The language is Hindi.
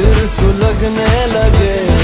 फिर सुलगने लगे।